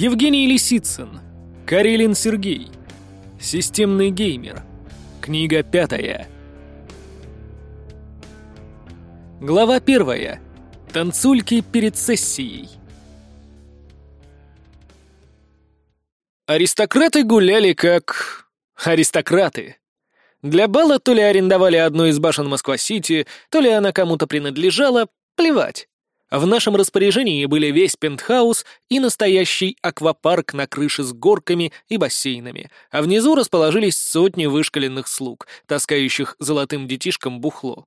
Евгений Лисицын. Карелин Сергей. Системный геймер. Книга пятая. Глава первая. Танцульки перед сессией. Аристократы гуляли как... аристократы. Для бала то ли арендовали одну из башен Москва-Сити, то ли она кому-то принадлежала, плевать. В нашем распоряжении были весь пентхаус и настоящий аквапарк на крыше с горками и бассейнами, а внизу расположились сотни вышкаленных слуг, таскающих золотым детишкам бухло.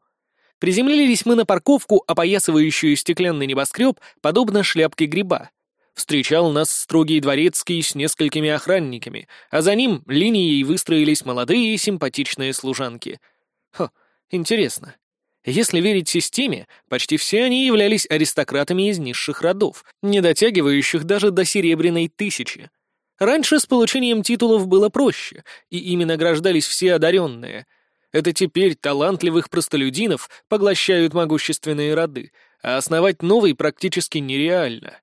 Приземлились мы на парковку, опоясывающую стеклянный небоскреб, подобно шляпке гриба. Встречал нас строгий дворецкий с несколькими охранниками, а за ним линией выстроились молодые симпатичные служанки. Хо, интересно, если верить системе, почти все они являлись аристократами из низших родов, не дотягивающих даже до серебряной тысячи. Раньше с получением титулов было проще, и ими награждались все одаренные. Это теперь талантливых простолюдинов поглощают могущественные роды, а основать новый практически нереально.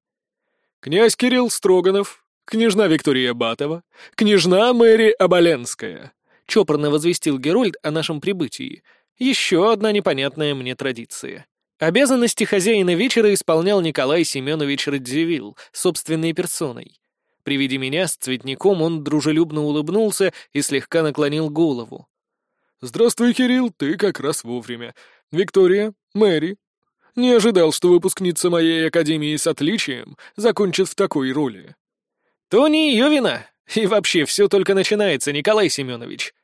«Князь Кирилл Строганов, княжна Виктория Батова, княжна Мэри Оболенская», — чопорно возвестил Герольд о нашем прибытии — еще одна непонятная мне традиция. Обязанности хозяина вечера исполнял Николай Семенович Радзивилл, собственной персоной. При виде меня с цветником он дружелюбно улыбнулся и слегка наклонил голову. «Здравствуй, Кирилл, ты как раз вовремя. Виктория, Мэри. Не ожидал, что выпускница моей академии с отличием закончит в такой роли». «То не ее вина. И вообще, все только начинается, Николай Семенович.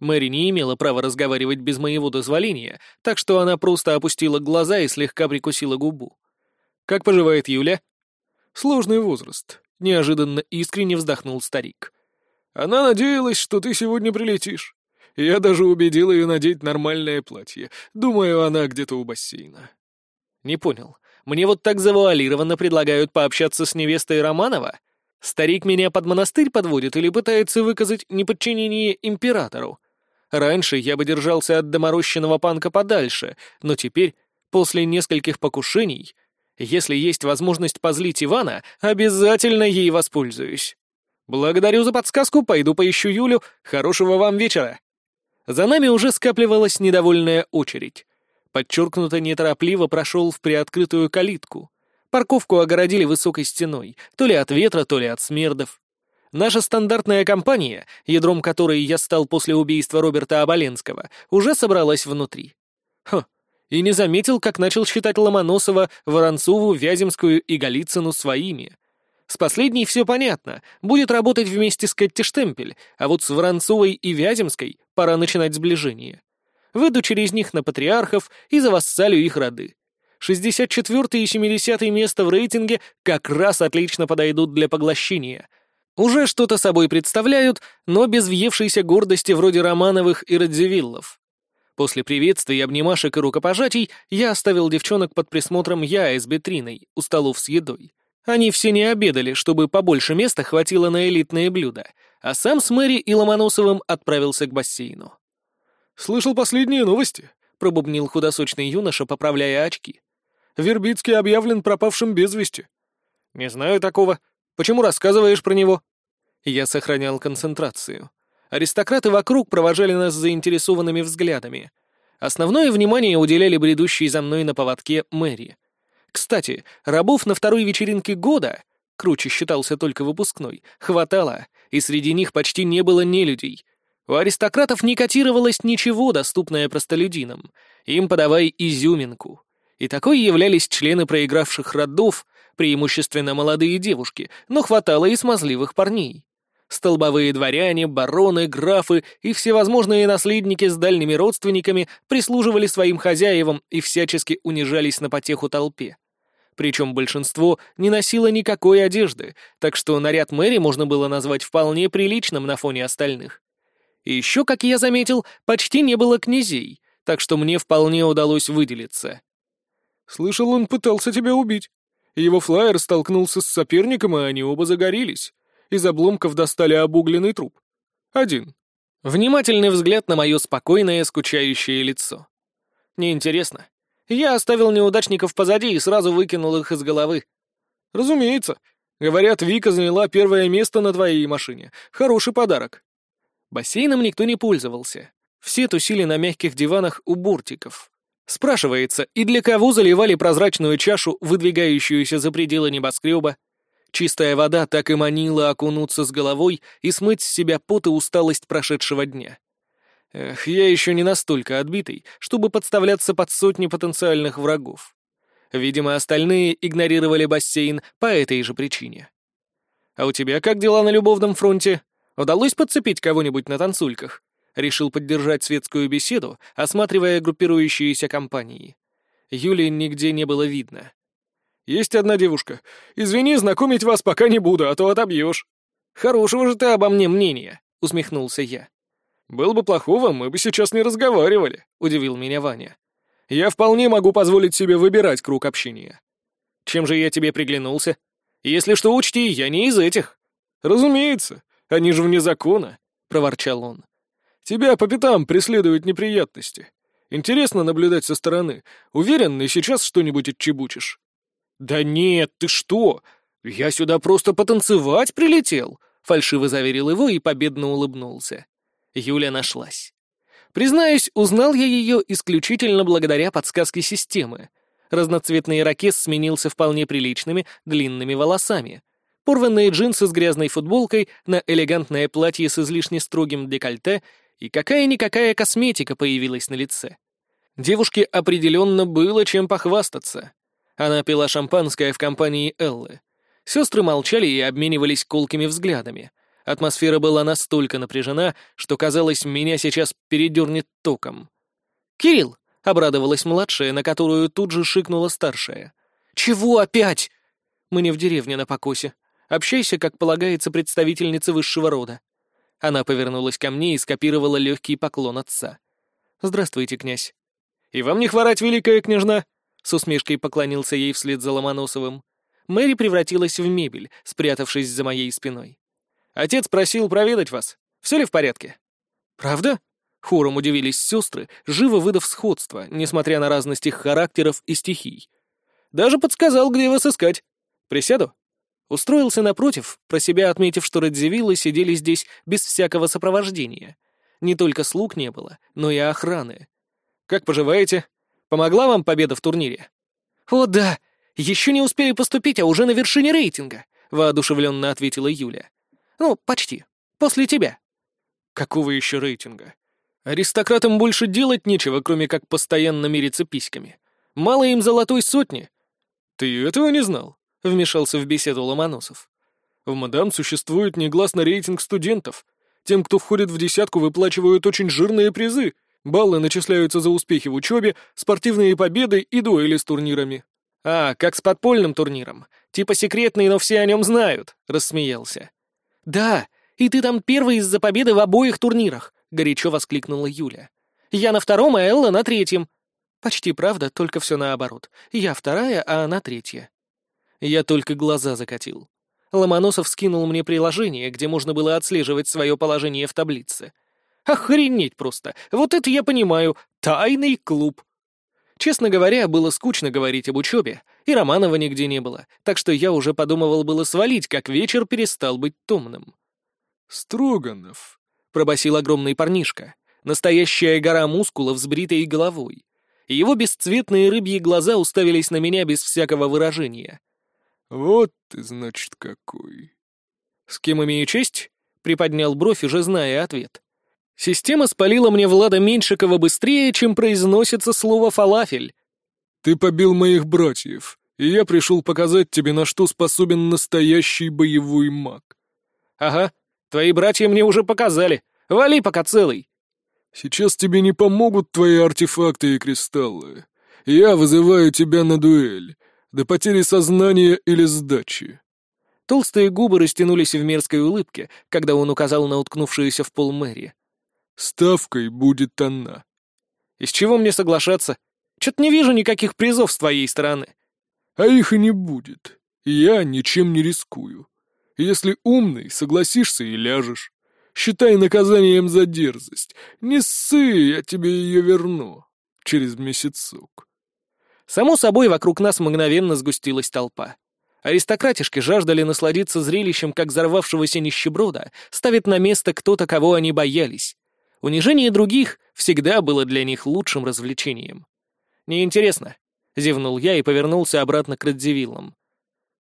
Мэри не имела права разговаривать без моего дозволения, так что она просто опустила глаза и слегка прикусила губу. «Как поживает Юля?» «Сложный возраст», — неожиданно искренне вздохнул старик. «Она надеялась, что ты сегодня прилетишь. Я даже убедил ее надеть нормальное платье. Думаю, она где-то у бассейна». «Не понял. Мне вот так завуалированно предлагают пообщаться с невестой Романова? Старик меня под монастырь подводит или пытается выказать неподчинение императору?» Раньше я бы держался от доморощенного панка подальше, но теперь, после нескольких покушений, если есть возможность позлить Ивана, обязательно ей воспользуюсь. Благодарю за подсказку, пойду поищу Юлю. Хорошего вам вечера. За нами уже скапливалась недовольная очередь. Подчеркнуто неторопливо прошел в приоткрытую калитку. Парковку огородили высокой стеной, то ли от ветра, то ли от смердов. Наша стандартная компания, ядром которой я стал после убийства Роберта Оболенского, уже собралась внутри. Хм, и не заметил, как начал считать Ломоносова, Воронцову, Вяземскую и Голицыну своими. С последней все понятно, будет работать вместе с Кэтти Штемпель, а вот с Воронцовой и Вяземской пора начинать сближение. Выйду через них на патриархов и завассалю их роды. 64 и 70 место в рейтинге как раз отлично подойдут для поглощения — уже что-то собой представляют, но без въевшейся гордости вроде Романовых и Радзивиллов. После приветствий, обнимашек и рукопожатий я оставил девчонок под присмотром я с Бетриной у столов с едой. Они все не обедали, чтобы побольше места хватило на элитные блюда, а сам с Мэри и Ломоносовым отправился к бассейну. «Слышал последние новости», — пробубнил худосочный юноша, поправляя очки. «Вербицкий объявлен пропавшим без вести». «Не знаю такого», Почему рассказываешь про него?» Я сохранял концентрацию. Аристократы вокруг провожали нас заинтересованными взглядами. Основное внимание уделяли бредущей за мной на поводке Мэри. Кстати, рабов на второй вечеринке года, круче считался только выпускной, хватало, и среди них почти не было нелюдей. У аристократов не котировалось ничего, доступное простолюдинам. Им подавай изюминку. И такой являлись члены проигравших родов, преимущественно молодые девушки, но хватало и смазливых парней. Столбовые дворяне, бароны, графы и всевозможные наследники с дальними родственниками прислуживали своим хозяевам и всячески унижались на потеху толпе. Причем большинство не носило никакой одежды, так что наряд Мэри можно было назвать вполне приличным на фоне остальных. И еще, как я заметил, почти не было князей, так что мне вполне удалось выделиться. «Слышал, он пытался тебя убить», его флайер столкнулся с соперником, и они оба загорелись. Из обломков достали обугленный труп. Один. Внимательный взгляд на мое спокойное, скучающее лицо. Неинтересно. Я оставил неудачников позади и сразу выкинул их из головы. Разумеется. Говорят, Вика заняла первое место на твоей машине. Хороший подарок. Бассейном никто не пользовался. Все тусили на мягких диванах у бортиков. Спрашивается, и для кого заливали прозрачную чашу, выдвигающуюся за пределы небоскреба? Чистая вода так и манила окунуться с головой и смыть с себя пот и усталость прошедшего дня. Эх, я еще не настолько отбитый, чтобы подставляться под сотни потенциальных врагов. Видимо, остальные игнорировали бассейн по этой же причине. «А у тебя как дела на любовном фронте? Удалось подцепить кого-нибудь на танцульках?» Решил поддержать светскую беседу, осматривая группирующиеся компании. Юлии нигде не было видно. «Есть одна девушка. Извини, знакомить вас пока не буду, а то отобьешь». «Хорошего же ты обо мне мнения», — усмехнулся я. «Было бы плохого, мы бы сейчас не разговаривали», — удивил меня Ваня. Я вполне могу позволить себе выбирать круг общения. Чем же я тебе приглянулся? Если что, учти, я не из этих. Разумеется, они же вне закона, — проворчал он. Тебя по пятам преследуют неприятности. Интересно наблюдать со стороны. Уверен, ты сейчас что-нибудь отчебучишь? Да нет, ты что? Я сюда просто потанцевать прилетел, — фальшиво заверил его и победно улыбнулся. Юля нашлась. Признаюсь, узнал я ее исключительно благодаря подсказке системы. Разноцветный ракет сменился вполне приличными длинными волосами. Порванные джинсы с грязной футболкой на элегантное платье с излишне строгим декольте и какая-никакая косметика появилась на лице. Девушке определенно было чем похвастаться. Она пила шампанское в компании Эллы. Сестры молчали и обменивались колкими взглядами. Атмосфера была настолько напряжена, что, казалось, меня сейчас передернет током. «Кирилл!» — обрадовалась младшая, на которую тут же шикнула старшая. «Чего опять?» «Мы не в деревне на покосе. Общайся, как полагается представительнице высшего рода». Она повернулась ко мне и скопировала легкий поклон отца. «Здравствуйте, князь». «И вам не хворать, великая княжна!» С усмешкой поклонился ей вслед за Ломоносовым. Мэри превратилась в мебель, спрятавшись за моей спиной. Отец просил проведать вас. Все ли в порядке?» «Правда?» — хором удивились сестры, живо выдав сходство, несмотря на разность их характеров и стихий. «Даже подсказал, где вас искать. Присяду?» Устроился напротив, про себя отметив, что Радзивиллы сидели здесь без всякого сопровождения. Не только слуг не было, но и охраны. «Как поживаете? Помогла вам победа в турнире?» «О, да! Еще не успели поступить, а уже на вершине рейтинга!» — воодушевленно ответила Юля. Ну, почти. После тебя. Какого еще рейтинга? Аристократам больше делать нечего, кроме как постоянно мириться письками. Мало им золотой сотни. Ты этого не знал? Вмешался в беседу Ломоносов. В мадам существует негласный рейтинг студентов. Тем, кто входит в десятку, выплачивают очень жирные призы. Баллы начисляются за успехи в учебе, спортивные победы и дуэли с турнирами. «А, как с подпольным турниром. Типа секретный, но все о нем знают», — рассмеялся. «Да, и ты там первый из-за победы в обоих турнирах!» — горячо воскликнула Юля. «Я на втором, а Элла на третьем». «Почти правда, только все наоборот. Я вторая, а она третья». Я только глаза закатил. Ломоносов скинул мне приложение, где можно было отслеживать свое положение в таблице. Охренеть просто! Вот это я понимаю! Тайный клуб! Честно говоря, было скучно говорить об учебе, и Романова нигде не было, так что я уже подумывал было свалить, как вечер перестал быть томным. «Строганов», — пробасил огромный парнишка, настоящая гора мускулов с бритой головой. Его бесцветные рыбьи глаза уставились на меня без всякого выражения. «Вот ты, значит, какой!» «С кем имею честь?» — приподнял бровь, уже зная ответ. Система спалила мне Влада Меньшикова быстрее, чем произносится слово «фалафель». «Ты побил моих братьев, и я пришел показать тебе, на что способен настоящий боевой маг». «Ага, твои братья мне уже показали. Вали пока целый». «Сейчас тебе не помогут твои артефакты и кристаллы. Я вызываю тебя на дуэль, до потери сознания или сдачи». Толстые губы растянулись в мерзкой улыбке, когда он указал на уткнувшуюся в пол Мэри. Ставкой будет она. Из чего мне соглашаться? Чё-то не вижу никаких призов с твоей стороны. А их и не будет. Я ничем не рискую. Если умный, согласишься и ляжешь. Считай наказанием за дерзость. Не ссы, я тебе ее верну. Через месяцок. Само собой, вокруг нас мгновенно сгустилась толпа. Аристократишки жаждали насладиться зрелищем, как взорвавшегося нищеброда ставит на место кто-то, кого они боялись. Унижение других всегда было для них лучшим развлечением. «Неинтересно», — зевнул я и повернулся обратно к Радзивиллам.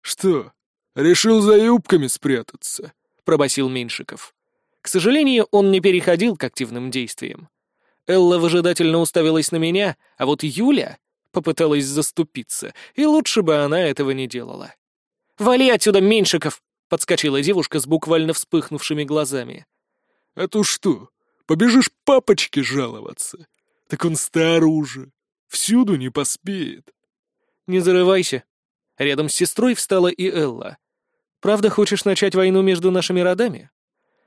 «Что, решил за юбками спрятаться?» — пробасил Меньшиков. К сожалению, он не переходил к активным действиям. Элла выжидательно уставилась на меня, а вот Юля попыталась заступиться, и лучше бы она этого не делала. «Вали отсюда, Меньшиков!» — подскочила девушка с буквально вспыхнувшими глазами. «А то что, побежишь папочке жаловаться? Так он стар уже, всюду не поспеет». «Не зарывайся». Рядом с сестрой встала и Элла. «Правда хочешь начать войну между нашими родами?»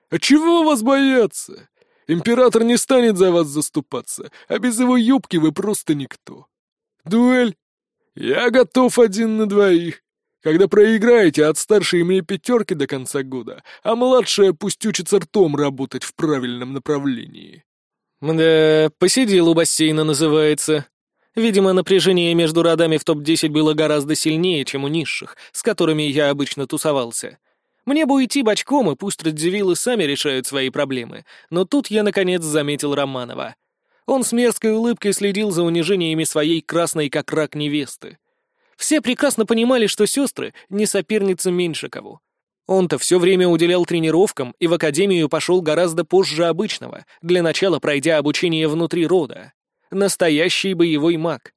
«А чего вас бояться? Император не станет за вас заступаться, а без его юбки вы просто никто. Дуэль? Я готов один на двоих. Когда проиграете, от старшей мне пятерки до конца года, а младшая пусть учится ртом работать в правильном направлении. Да, посидел у бассейна называется. Видимо, напряжение между родами в топ-10 было гораздо сильнее, чем у низших, с которыми я обычно тусовался. Мне бы уйти бочком, и пусть Радзивиллы сами решают свои проблемы, но тут я, наконец, заметил Романова. Он с мерзкой улыбкой следил за унижениями своей красной как рак невесты. Все прекрасно понимали, что сестры не соперницы Меньшикову. Он-то все время уделял тренировкам и в академию пошел гораздо позже обычного, для начала пройдя обучение внутри рода. Настоящий боевой маг.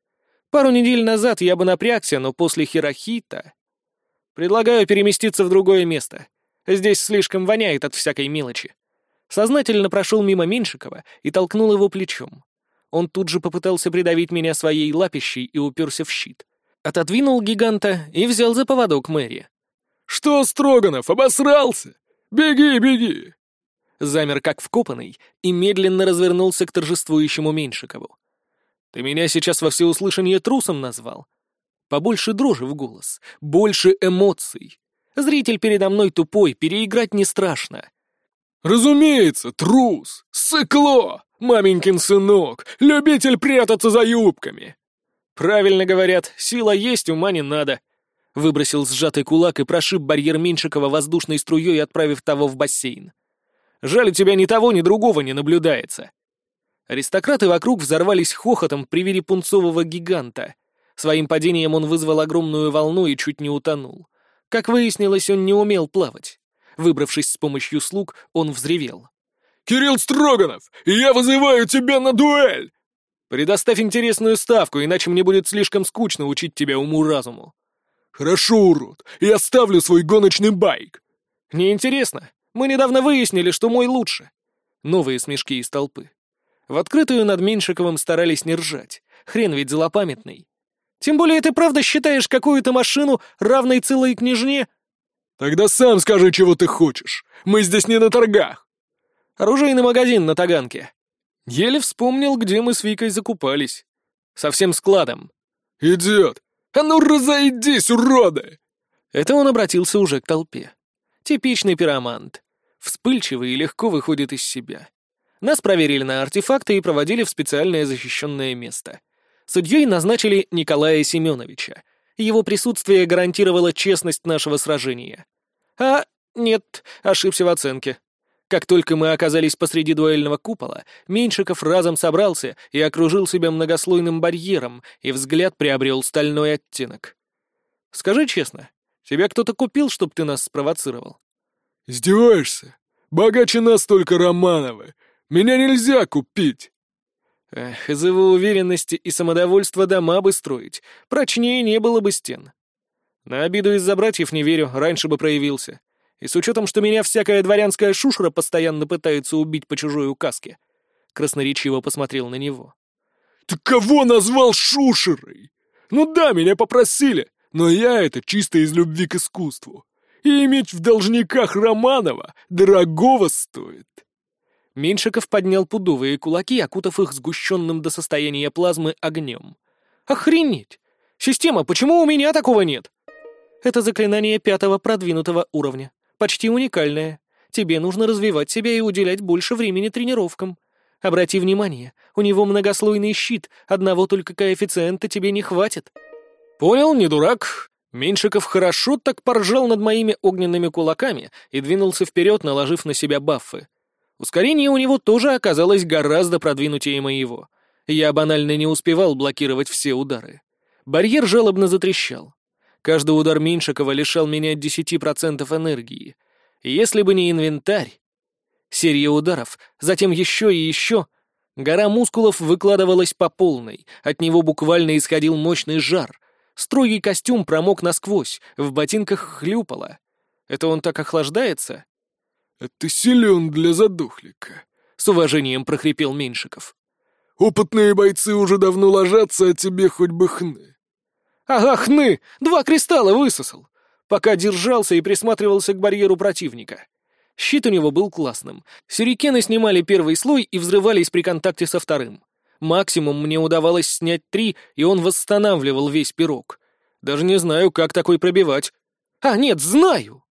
Пару недель назад я бы напрягся, но после Хирохита... Предлагаю переместиться в другое место. Здесь слишком воняет от всякой мелочи. Сознательно прошел мимо Меньшикова и толкнул его плечом. Он тут же попытался придавить меня своей лапищей и уперся в щит. Отодвинул гиганта и взял за поводок Мэри. «Что, Строганов, обосрался? Беги, беги!» Замер как вкопанный и медленно развернулся к торжествующему Меньшикову. «Ты меня сейчас во всеуслышание трусом назвал?» Побольше дрожи в голос, больше эмоций. Зритель передо мной тупой, переиграть не страшно. «Разумеется, трус! Сыкло! Маменькин сынок! Любитель прятаться за юбками!» «Правильно говорят, сила есть, ума не надо!» Выбросил сжатый кулак и прошиб барьер Меньшикова воздушной струей, отправив того в бассейн. «Жаль, у тебя ни того, ни другого не наблюдается!» Аристократы вокруг взорвались хохотом при виде пунцового гиганта. Своим падением он вызвал огромную волну и чуть не утонул. Как выяснилось, он не умел плавать. Выбравшись с помощью слуг, он взревел. «Кирилл Строганов, я вызываю тебя на дуэль!» «Предоставь интересную ставку, иначе мне будет слишком скучно учить тебя уму-разуму». «Хорошо, урод, я ставлю свой гоночный байк». «Неинтересно. Мы недавно выяснили, что мой лучше». Новые смешки из толпы. В открытую над Меньшиковым старались не ржать. Хрен ведь злопамятный. Тем более ты правда считаешь какую-то машину равной целой княжне? Тогда сам скажи, чего ты хочешь. Мы здесь не на торгах. Оружейный магазин на Таганке. Еле вспомнил, где мы с Викой закупались. Со всем складом. Идиот! А ну разойдись, уроды! Это он обратился уже к толпе. Типичный пиромант. Вспыльчивый и легко выходит из себя. Нас проверили на артефакты и проводили в специальное защищенное место. Судьей назначили Николая Семеновича. Его присутствие гарантировало честность нашего сражения. А нет, ошибся в оценке. Как только мы оказались посреди дуэльного купола, Меньшиков разом собрался и окружил себя многослойным барьером, и взгляд приобрел стальной оттенок. «Скажи честно, тебя кто-то купил, чтоб ты нас спровоцировал?» «Издеваешься? Богаче нас только Романовы. Меня нельзя купить!» Эх, из его уверенности и самодовольства дома бы строить, прочнее не было бы стен. На обиду из-за братьев не верю, раньше бы проявился. И с учетом, что меня всякая дворянская шушера постоянно пытается убить по чужой указке, красноречиво посмотрел на него. «Ты кого назвал шушерой? Ну да, меня попросили, но я это чисто из любви к искусству. И иметь в должниках Романова дорогого стоит». Меньшиков поднял пудовые кулаки, окутав их сгущенным до состояния плазмы огнем. «Охренеть! Система, почему у меня такого нет?» «Это заклинание пятого продвинутого уровня. Почти уникальное. Тебе нужно развивать себя и уделять больше времени тренировкам. Обрати внимание, у него многослойный щит, одного только коэффициента тебе не хватит». «Понял, не дурак. Меньшиков хорошо так поржал над моими огненными кулаками и двинулся вперед, наложив на себя баффы. Ускорение у него тоже оказалось гораздо продвинутее моего. Я банально не успевал блокировать все удары. Барьер жалобно затрещал. Каждый удар Меньшикова лишал меня 10% энергии. Если бы не инвентарь... Серия ударов, затем еще и еще. Гора мускулов выкладывалась по полной, от него буквально исходил мощный жар, Строгий костюм промок насквозь, в ботинках хлюпало. Это он так охлаждается? «Ты силен для задохлика», — с уважением прохрипел Меньшиков. «Опытные бойцы уже давно ложатся, а тебе хоть бы хны». «Ага, хны! Два кристалла высосал!» Пока держался и присматривался к барьеру противника. Щит у него был классным. Сюрикены снимали первый слой и взрывались при контакте со вторым. Максимум мне удавалось снять три, и он восстанавливал весь пирог. Даже не знаю, как такой пробивать. А, нет, знаю!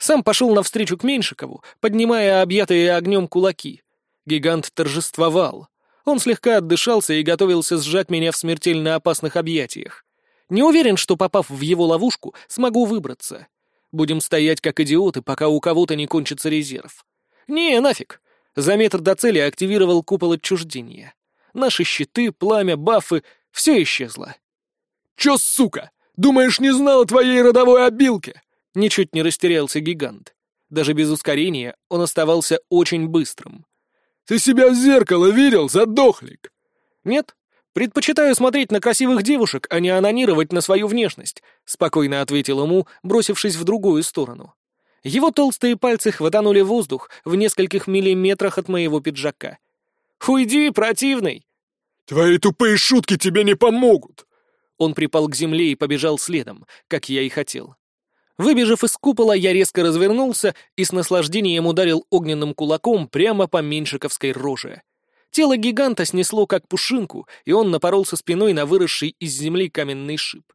Сам пошел навстречу к Меньшикову, поднимая объятые огнем кулаки. Гигант торжествовал. Он слегка отдышался и готовился сжать меня в смертельно опасных объятиях. Не уверен, что, попав в его ловушку, смогу выбраться. Будем стоять как идиоты, пока у кого-то не кончится резерв. Не, нафиг. За метр до цели активировал купол отчуждения. Наши щиты, пламя, бафы — все исчезло. «Чё, сука? Думаешь, не знал о твоей родовой обилке?» Ничуть не растерялся гигант. Даже без ускорения он оставался очень быстрым. «Ты себя в зеркало видел, задохлик?» «Нет, предпочитаю смотреть на красивых девушек, а не анонировать на свою внешность», — спокойно ответил ему, бросившись в другую сторону. Его толстые пальцы хватанули воздух в нескольких миллиметрах от моего пиджака — «Уйди, противный!» «Твои тупые шутки тебе не помогут!» Он припал к земле и побежал следом, как я и хотел. Выбежав из купола, я резко развернулся и с наслаждением ударил огненным кулаком прямо по меньшиковской роже. Тело гиганта снесло как пушинку, и он напоролся спиной на выросший из земли каменный шип.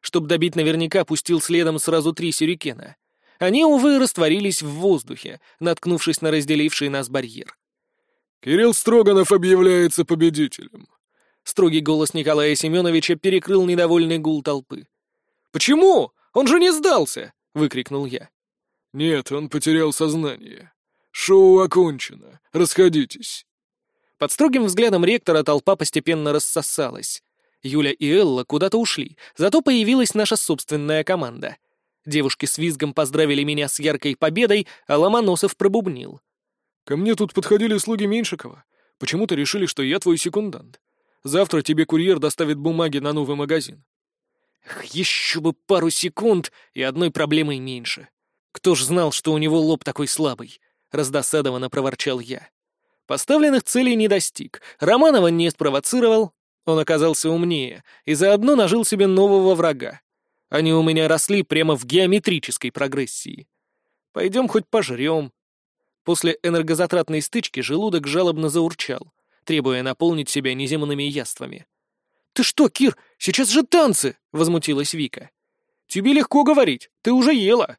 Чтоб добить наверняка, пустил следом сразу три сюрикена. Они, увы, растворились в воздухе, наткнувшись на разделивший нас барьер. «Кирилл Строганов объявляется победителем». Строгий голос Николая Семеновича перекрыл недовольный гул толпы. «Почему? Он же не сдался!» — выкрикнул я. «Нет, он потерял сознание. Шоу окончено. Расходитесь». Под строгим взглядом ректора толпа постепенно рассосалась. Юля и Элла куда-то ушли, зато появилась наша собственная команда. Девушки с визгом поздравили меня с яркой победой, а Ломоносов пробубнил. Ко мне тут подходили слуги Меньшикова. Почему-то решили, что я твой секундант. Завтра тебе курьер доставит бумаги на новый магазин. Еще бы пару секунд и одной проблемой меньше. Кто ж знал, что у него лоб такой слабый? Раздосадованно проворчал я. Поставленных целей не достиг. Романова не спровоцировал. Он оказался умнее и заодно нажил себе нового врага. Они у меня росли прямо в геометрической прогрессии. Пойдем хоть пожрем, После энергозатратной стычки желудок жалобно заурчал, требуя наполнить себя неземными яствами. «Ты что, Кир, сейчас же танцы!» — возмутилась Вика. «Тебе легко говорить, ты уже ела!»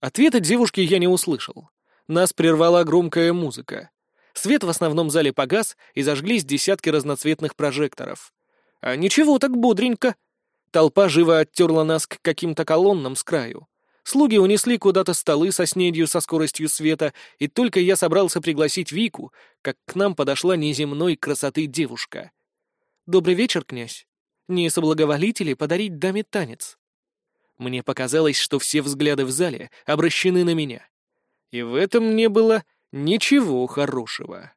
Ответа девушки я не услышал. Нас прервала громкая музыка. Свет в основном зале погас, и зажглись десятки разноцветных прожекторов. А ничего так бодренько. Толпа живо оттерла нас к каким-то колоннам с краю. Слуги унесли куда-то столы со снедью со скоростью света, и только я собрался пригласить Вику, как к нам подошла неземной красоты девушка. «Добрый вечер, князь. Не соблаговолите ли подарить даме танец?» Мне показалось, что все взгляды в зале обращены на меня. И в этом не было ничего хорошего.